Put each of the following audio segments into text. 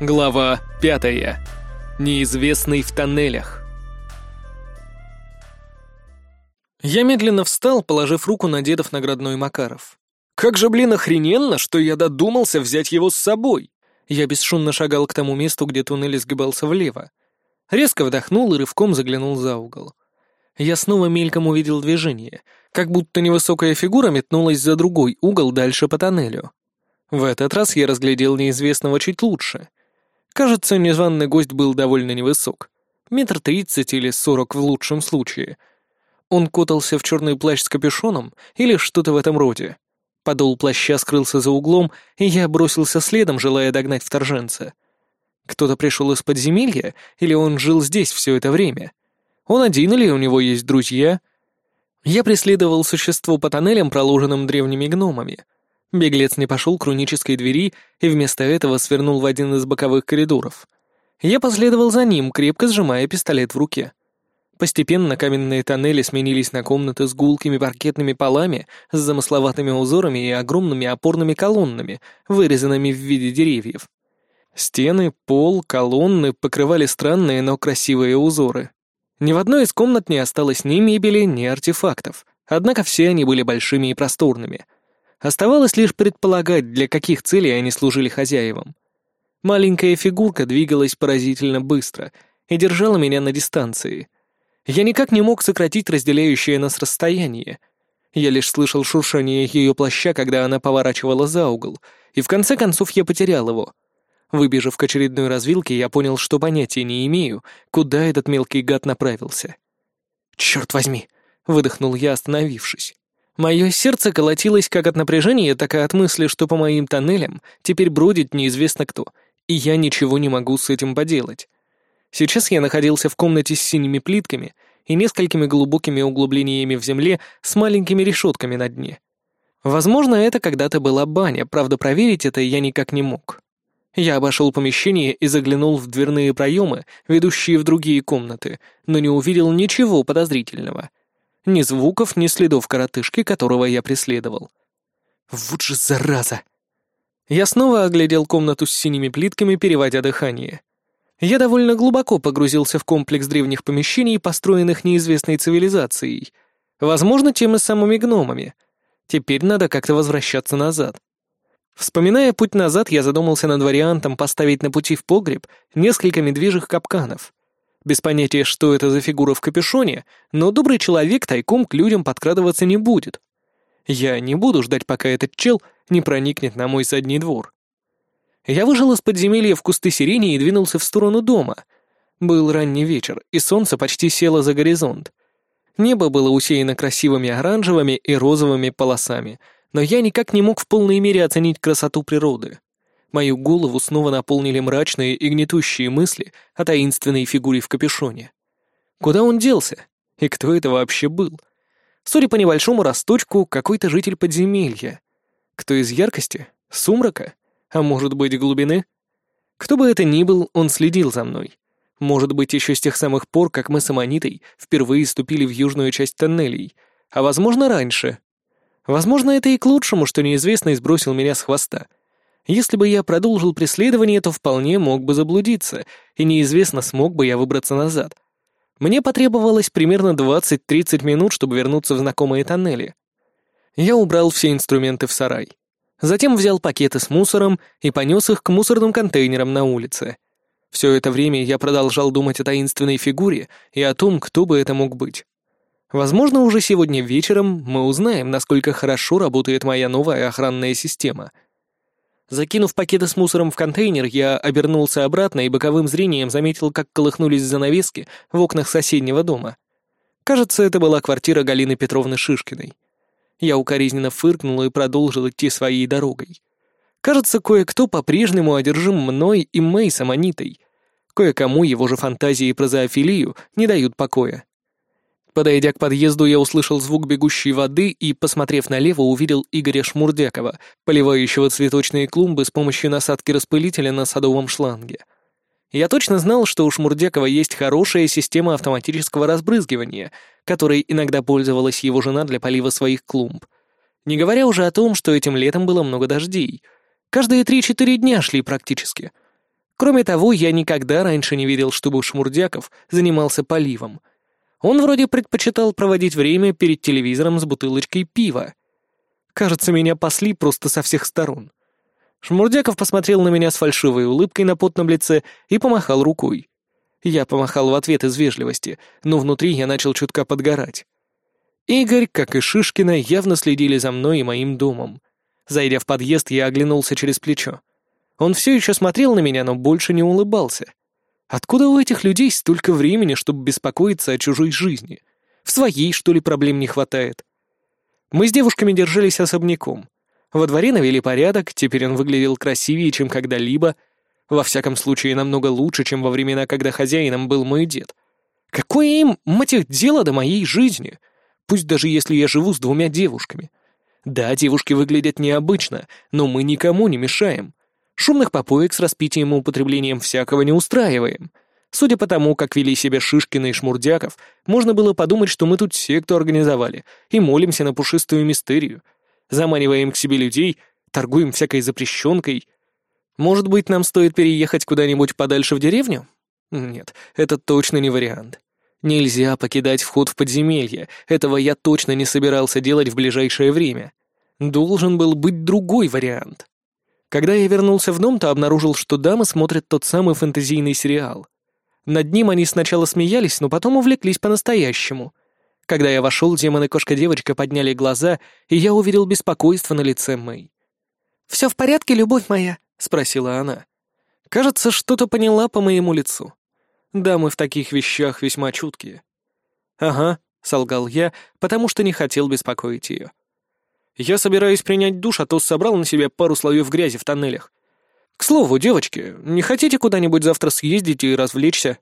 Глава пятая. Неизвестный в тоннелях. Я медленно встал, положив руку на дедов наградной Макаров. Как же, блин, охрененно, что я додумался взять его с собой. Я бесшумно шагал к тому месту, где туннель изгибался влево. Резко вдохнул и рывком заглянул за угол. Я снова мельком увидел движение, как будто невысокая фигура метнулась за другой угол дальше по тоннелю. В этот раз я разглядел неизвестного чуть лучше. Кажется, незваный гость был довольно невысок. Метр тридцать или сорок в лучшем случае. Он кутался в черный плащ с капюшоном или что-то в этом роде. Подол плаща скрылся за углом, и я бросился следом, желая догнать вторженца. Кто-то пришел из подземелья, или он жил здесь все это время? Он один или у него есть друзья? Я преследовал существо по тоннелям, проложенным древними гномами — Беглец не пошел к рунической двери и вместо этого свернул в один из боковых коридоров. Я последовал за ним, крепко сжимая пистолет в руке. Постепенно каменные тоннели сменились на комнаты с гулкими паркетными полами, с замысловатыми узорами и огромными опорными колоннами, вырезанными в виде деревьев. Стены, пол, колонны покрывали странные, но красивые узоры. Ни в одной из комнат не осталось ни мебели, ни артефактов, однако все они были большими и просторными — Оставалось лишь предполагать, для каких целей они служили хозяевам. Маленькая фигурка двигалась поразительно быстро и держала меня на дистанции. Я никак не мог сократить разделяющее нас расстояние. Я лишь слышал шуршание ее плаща, когда она поворачивала за угол, и в конце концов я потерял его. Выбежав к очередной развилке, я понял, что понятия не имею, куда этот мелкий гад направился. «Черт возьми!» — выдохнул я, остановившись. Мое сердце колотилось как от напряжения, так и от мысли, что по моим тоннелям теперь бродит неизвестно кто, и я ничего не могу с этим поделать. Сейчас я находился в комнате с синими плитками и несколькими глубокими углублениями в земле с маленькими решетками на дне. Возможно, это когда-то была баня, правда, проверить это я никак не мог. Я обошел помещение и заглянул в дверные проемы, ведущие в другие комнаты, но не увидел ничего подозрительного. Ни звуков, ни следов коротышки, которого я преследовал. Вот же зараза! Я снова оглядел комнату с синими плитками, переводя дыхание. Я довольно глубоко погрузился в комплекс древних помещений, построенных неизвестной цивилизацией. Возможно, теми самыми гномами. Теперь надо как-то возвращаться назад. Вспоминая путь назад, я задумался над вариантом поставить на пути в погреб несколько медвежьих капканов. Без понятия, что это за фигура в капюшоне, но добрый человек тайком к людям подкрадываться не будет. Я не буду ждать, пока этот чел не проникнет на мой задний двор. Я выжил из подземелья в кусты сирени и двинулся в сторону дома. Был ранний вечер, и солнце почти село за горизонт. Небо было усеяно красивыми оранжевыми и розовыми полосами, но я никак не мог в полной мере оценить красоту природы. Мою голову снова наполнили мрачные и гнетущие мысли о таинственной фигуре в капюшоне. Куда он делся? И кто это вообще был? Судя по небольшому росточку, какой-то житель подземелья. Кто из яркости? Сумрака? А может быть, глубины? Кто бы это ни был, он следил за мной. Может быть, еще с тех самых пор, как мы с Аманитой впервые ступили в южную часть тоннелей, а возможно, раньше. Возможно, это и к лучшему, что неизвестный сбросил меня с хвоста — если бы я продолжил преследование, то вполне мог бы заблудиться, и неизвестно, смог бы я выбраться назад. Мне потребовалось примерно 20-30 минут, чтобы вернуться в знакомые тоннели. Я убрал все инструменты в сарай. Затем взял пакеты с мусором и понес их к мусорным контейнерам на улице. Все это время я продолжал думать о таинственной фигуре и о том, кто бы это мог быть. Возможно, уже сегодня вечером мы узнаем, насколько хорошо работает моя новая охранная система — Закинув пакеты с мусором в контейнер, я обернулся обратно и боковым зрением заметил, как колыхнулись занавески в окнах соседнего дома. Кажется, это была квартира Галины Петровны Шишкиной. Я укоризненно фыркнул и продолжил идти своей дорогой. Кажется, кое-кто по-прежнему одержим мной и Мейсом Анитой. Кое-кому его же фантазии про зоофилию не дают покоя. Подойдя к подъезду, я услышал звук бегущей воды и, посмотрев налево, увидел Игоря Шмурдякова, поливающего цветочные клумбы с помощью насадки распылителя на садовом шланге. Я точно знал, что у Шмурдякова есть хорошая система автоматического разбрызгивания, которой иногда пользовалась его жена для полива своих клумб. Не говоря уже о том, что этим летом было много дождей. Каждые три-четыре дня шли практически. Кроме того, я никогда раньше не видел, чтобы Шмурдяков занимался поливом. Он вроде предпочитал проводить время перед телевизором с бутылочкой пива. Кажется, меня пасли просто со всех сторон. Шмурдяков посмотрел на меня с фальшивой улыбкой на потном лице и помахал рукой. Я помахал в ответ из вежливости, но внутри я начал чутка подгорать. Игорь, как и Шишкина, явно следили за мной и моим домом. Зайдя в подъезд, я оглянулся через плечо. Он все еще смотрел на меня, но больше не улыбался. Откуда у этих людей столько времени, чтобы беспокоиться о чужой жизни? В своей, что ли, проблем не хватает? Мы с девушками держались особняком. Во дворе навели порядок, теперь он выглядел красивее, чем когда-либо. Во всяком случае, намного лучше, чем во времена, когда хозяином был мой дед. Какое им, мать их, дело до моей жизни? Пусть даже если я живу с двумя девушками. Да, девушки выглядят необычно, но мы никому не мешаем. Шумных попоек с распитием и употреблением всякого не устраиваем. Судя по тому, как вели себя Шишкина и Шмурдяков, можно было подумать, что мы тут секту организовали и молимся на пушистую мистерию. Заманиваем к себе людей, торгуем всякой запрещенкой. Может быть, нам стоит переехать куда-нибудь подальше в деревню? Нет, это точно не вариант. Нельзя покидать вход в подземелье, этого я точно не собирался делать в ближайшее время. Должен был быть другой вариант. Когда я вернулся в дом, то обнаружил, что дамы смотрят тот самый фэнтезийный сериал. Над ним они сначала смеялись, но потом увлеклись по-настоящему. Когда я вошел, демон и кошка-девочка подняли глаза, и я увидел беспокойство на лице Мэй. «Все в порядке, любовь моя?» — спросила она. Кажется, что-то поняла по моему лицу. Дамы в таких вещах весьма чуткие. «Ага», — солгал я, потому что не хотел беспокоить ее. Я собираюсь принять душ, а то собрал на себе пару слоев грязи в тоннелях. К слову, девочки, не хотите куда-нибудь завтра съездить и развлечься?»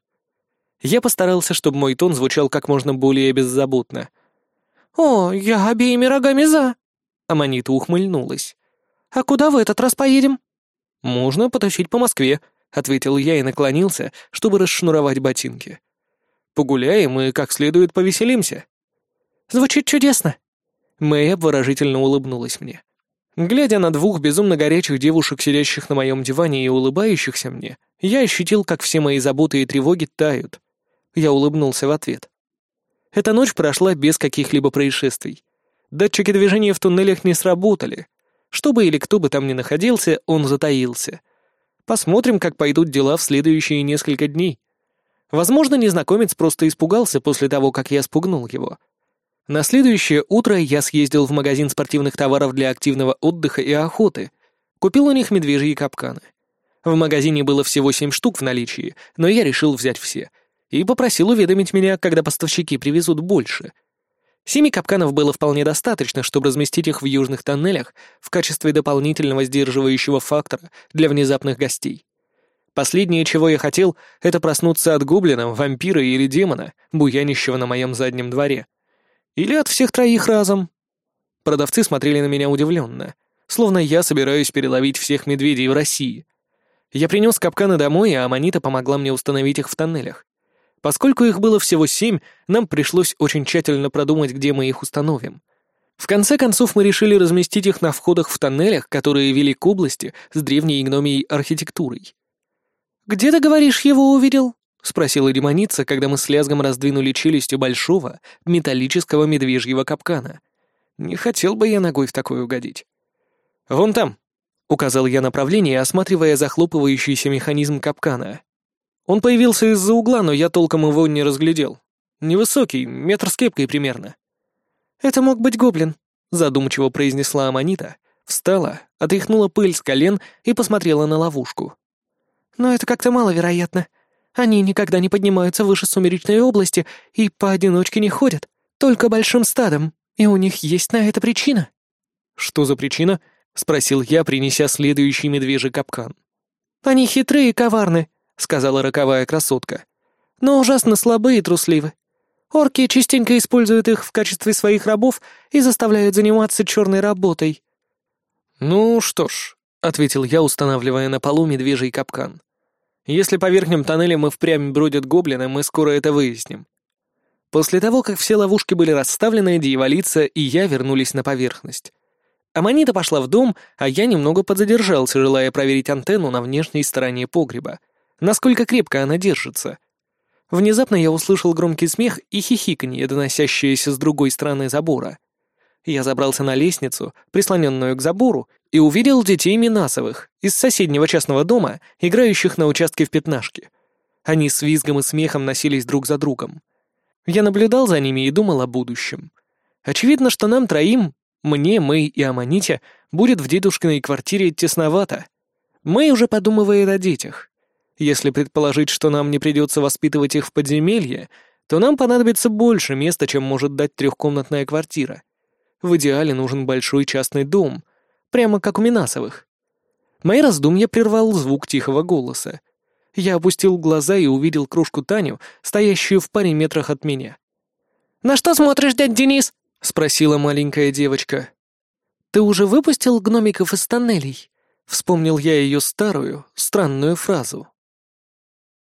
Я постарался, чтобы мой тон звучал как можно более беззаботно. «О, я обеими рогами за!» Аманита ухмыльнулась. «А куда в этот раз поедем?» «Можно потащить по Москве», — ответил я и наклонился, чтобы расшнуровать ботинки. «Погуляем и как следует повеселимся». «Звучит чудесно», Мэй обворожительно улыбнулась мне. Глядя на двух безумно горячих девушек, сидящих на моем диване и улыбающихся мне, я ощутил, как все мои заботы и тревоги тают. Я улыбнулся в ответ. Эта ночь прошла без каких-либо происшествий. Датчики движения в туннелях не сработали. Что бы или кто бы там ни находился, он затаился. Посмотрим, как пойдут дела в следующие несколько дней. Возможно, незнакомец просто испугался после того, как я спугнул его. На следующее утро я съездил в магазин спортивных товаров для активного отдыха и охоты. Купил у них медвежьи капканы. В магазине было всего семь штук в наличии, но я решил взять все. И попросил уведомить меня, когда поставщики привезут больше. Семи капканов было вполне достаточно, чтобы разместить их в южных тоннелях в качестве дополнительного сдерживающего фактора для внезапных гостей. Последнее, чего я хотел, это проснуться от гоблина, вампира или демона, буянищего на моем заднем дворе. Или от всех троих разом?» Продавцы смотрели на меня удивленно, словно я собираюсь переловить всех медведей в России. Я принес капканы домой, а Аманита помогла мне установить их в тоннелях. Поскольку их было всего семь, нам пришлось очень тщательно продумать, где мы их установим. В конце концов, мы решили разместить их на входах в тоннелях, которые вели к области с древней гномией архитектурой. «Где, ты говоришь, его увидел?» — спросила демоница, когда мы с лязгом раздвинули челюстью большого металлического медвежьего капкана. Не хотел бы я ногой в такой угодить. «Вон там», — указал я направление, осматривая захлопывающийся механизм капкана. Он появился из-за угла, но я толком его не разглядел. Невысокий, метр с кепкой примерно. «Это мог быть гоблин», — задумчиво произнесла Аманита, встала, отряхнула пыль с колен и посмотрела на ловушку. «Но это как-то маловероятно. Они никогда не поднимаются выше сумеречной области и поодиночке не ходят, только большим стадом, и у них есть на это причина». «Что за причина?» — спросил я, принеся следующий медвежий капкан. «Они хитрые и коварны», — сказала роковая красотка. «Но ужасно слабые и трусливы. Орки частенько используют их в качестве своих рабов и заставляют заниматься черной работой». «Ну что ж», — ответил я, устанавливая на полу медвежий капкан. Если по верхним тоннелям и впрямь бродят гоблины, мы скоро это выясним. После того, как все ловушки были расставлены, дьяволица и я вернулись на поверхность. Аманита пошла в дом, а я немного подзадержался, желая проверить антенну на внешней стороне погреба. Насколько крепко она держится. Внезапно я услышал громкий смех и хихиканье, доносящееся с другой стороны забора. Я забрался на лестницу, прислоненную к забору, и увидел детей Минасовых из соседнего частного дома, играющих на участке в пятнашке. Они с визгом и смехом носились друг за другом. Я наблюдал за ними и думал о будущем. Очевидно, что нам троим, мне, Мэй и Аманите, будет в дедушкиной квартире тесновато. Мэй уже подумывает о детях. Если предположить, что нам не придется воспитывать их в подземелье, то нам понадобится больше места, чем может дать трехкомнатная квартира. В идеале нужен большой частный дом, прямо как у Минасовых. Мои раздумья прервал звук тихого голоса. Я опустил глаза и увидел кружку Таню, стоящую в паре метрах от меня. «На что смотришь, дядь Денис?» — спросила маленькая девочка. «Ты уже выпустил гномиков из тоннелей?» Вспомнил я ее старую, странную фразу.